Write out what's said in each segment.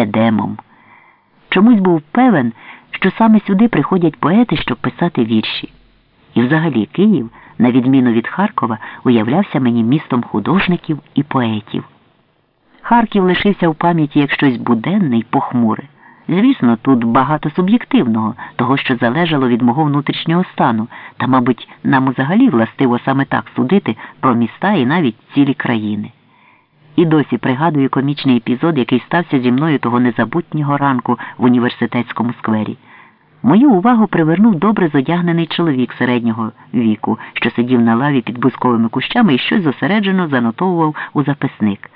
Едемом. Чомусь був певен, що саме сюди приходять поети, щоб писати вірші. І взагалі Київ, на відміну від Харкова, уявлявся мені містом художників і поетів. Харків лишився в пам'яті як щось буденне й похмуре. Звісно, тут багато суб'єктивного, того, що залежало від мого внутрішнього стану, та, мабуть, нам взагалі властиво саме так судити про міста і навіть цілі країни. І досі пригадую комічний епізод, який стався зі мною того незабутнього ранку в університетському сквері. Мою увагу привернув добре зодягнений чоловік середнього віку, що сидів на лаві під бузковими кущами і щось зосереджено занотовував у записник.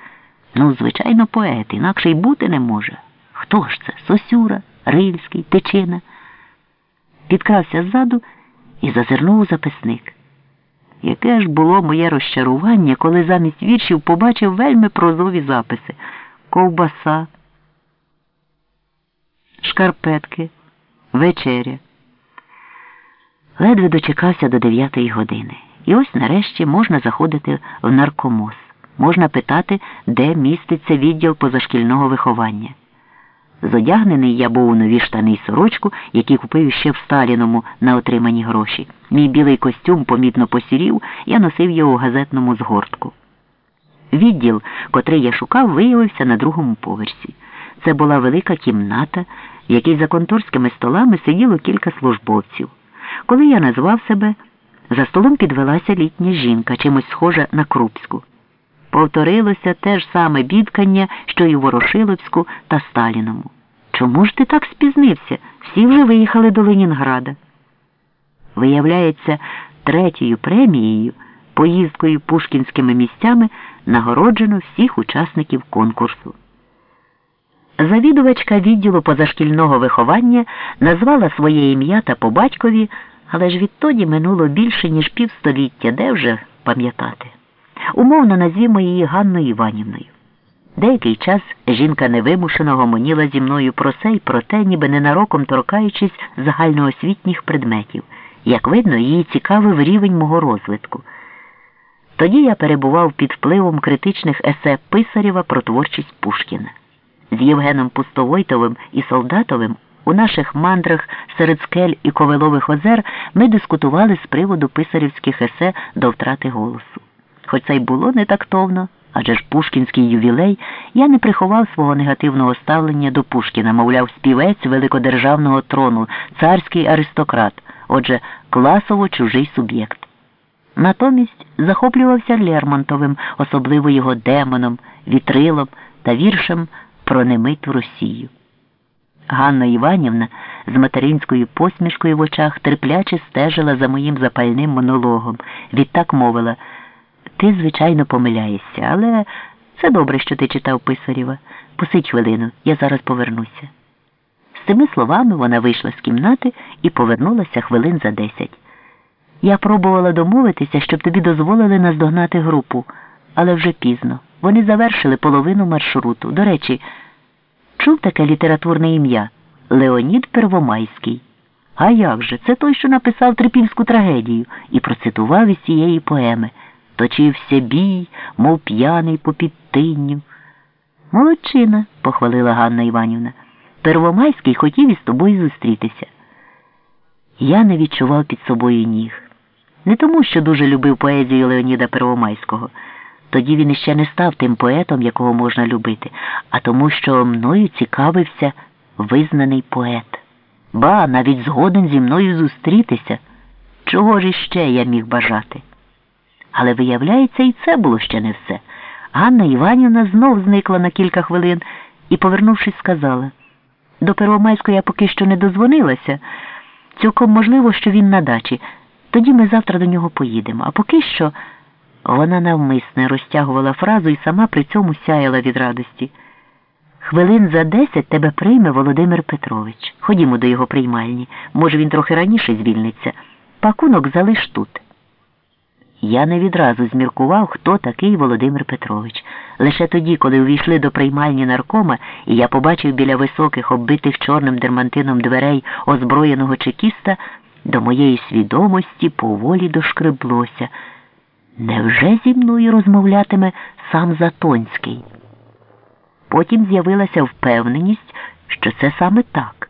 Ну, звичайно, поет, інакше й бути не може. Хто ж це? Сосюра, Рильський, Тичина. Підкрався ззаду і зазирнув у записник. Яке ж було моє розчарування, коли замість віршів побачив вельми прозові записи ковбаса, шкарпетки, вечеря. Ледве дочекався до дев'ятої години. І ось нарешті можна заходити в наркомоз. Можна питати, де міститься відділ позашкільного виховання. Зодягнений я був у нові штани й сорочку, які купив ще в Сталіному на отримані гроші. Мій білий костюм помітно посірів, я носив його у газетному згортку. Відділ, котрий я шукав, виявився на другому поверсі. Це була велика кімната, в якій за конторськими столами сиділо кілька службовців. Коли я назвав себе, за столом підвелася літня жінка, чимось схожа на Крупську. Повторилося те ж саме бідкання, що й у Ворошиловську та Сталіному. Чому ж ти так спізнився? Всі вже виїхали до Ленінграда. Виявляється, третьою премією, поїздкою пушкінськими місцями нагороджено всіх учасників конкурсу. Завідувачка відділу позашкільного виховання назвала своє ім'я та по батькові, але ж відтоді минуло більше, ніж півстоліття, де вже пам'ятати. Умовно назвімо її Ганною Іванівною. Деякий час жінка невимушено гомоніла зі мною про це і про те, ніби ненароком торкаючись загальноосвітніх предметів. Як видно, її цікавив рівень мого розвитку. Тоді я перебував під впливом критичних есе Писарєва про творчість Пушкіна. З Євгеном Пустовойтовим і Солдатовим у наших мандрах серед скель і ковилових озер ми дискутували з приводу писарівських есе до втрати голосу. Хоч це й було не тактовно, адже ж Пушкінський ювілей, я не приховав свого негативного ставлення до Пушкіна, мовляв, співець великодержавного трону, царський аристократ, отже, класово чужий суб'єкт. Натомість захоплювався Лермонтовим, особливо його демоном, вітрилом та віршем про немиту Росію. Ганна Іванівна з материнською посмішкою в очах терпляче стежила за моїм запальним монологом. Відтак мовила ти, звичайно, помиляєшся, але це добре, що ти читав Писарєва. Посидь хвилину, я зараз повернуся. Цими словами вона вийшла з кімнати і повернулася хвилин за десять. Я пробувала домовитися, щоб тобі дозволили наздогнати групу, але вже пізно. Вони завершили половину маршруту. До речі, чув таке літературне ім'я Леонід Первомайський. А як же? Це той, що написав трипільську трагедію і процитував із цієї поеми. Точився бій, мов п'яний по підтинню. Молодчина, похвалила Ганна Іванівна. Первомайський хотів із тобою зустрітися. Я не відчував під собою ніг. Не тому, що дуже любив поезію Леоніда Первомайського. Тоді він іще не став тим поетом, якого можна любити, а тому, що мною цікавився визнаний поет. Ба, навіть згоден зі мною зустрітися. Чого ж іще я міг бажати? Але, виявляється, і це було ще не все. Ганна Іванівна знов зникла на кілька хвилин і, повернувшись, сказала до Первомайського я поки що не дозвонилася. Цілком можливо, що він на дачі. Тоді ми завтра до нього поїдемо. А поки що вона навмисне розтягувала фразу і сама при цьому сяяла від радості. Хвилин за десять тебе прийме Володимир Петрович. Ходімо до його приймальні. Може, він трохи раніше звільниться. Пакунок залиш тут. Я не відразу зміркував, хто такий Володимир Петрович. Лише тоді, коли увійшли до приймальні наркома, і я побачив біля високих, оббитих чорним дермантином дверей озброєного чекіста, до моєї свідомості поволі дошкреблося. Невже зі мною розмовлятиме сам Затонський? потім з'явилася впевненість, що це саме так.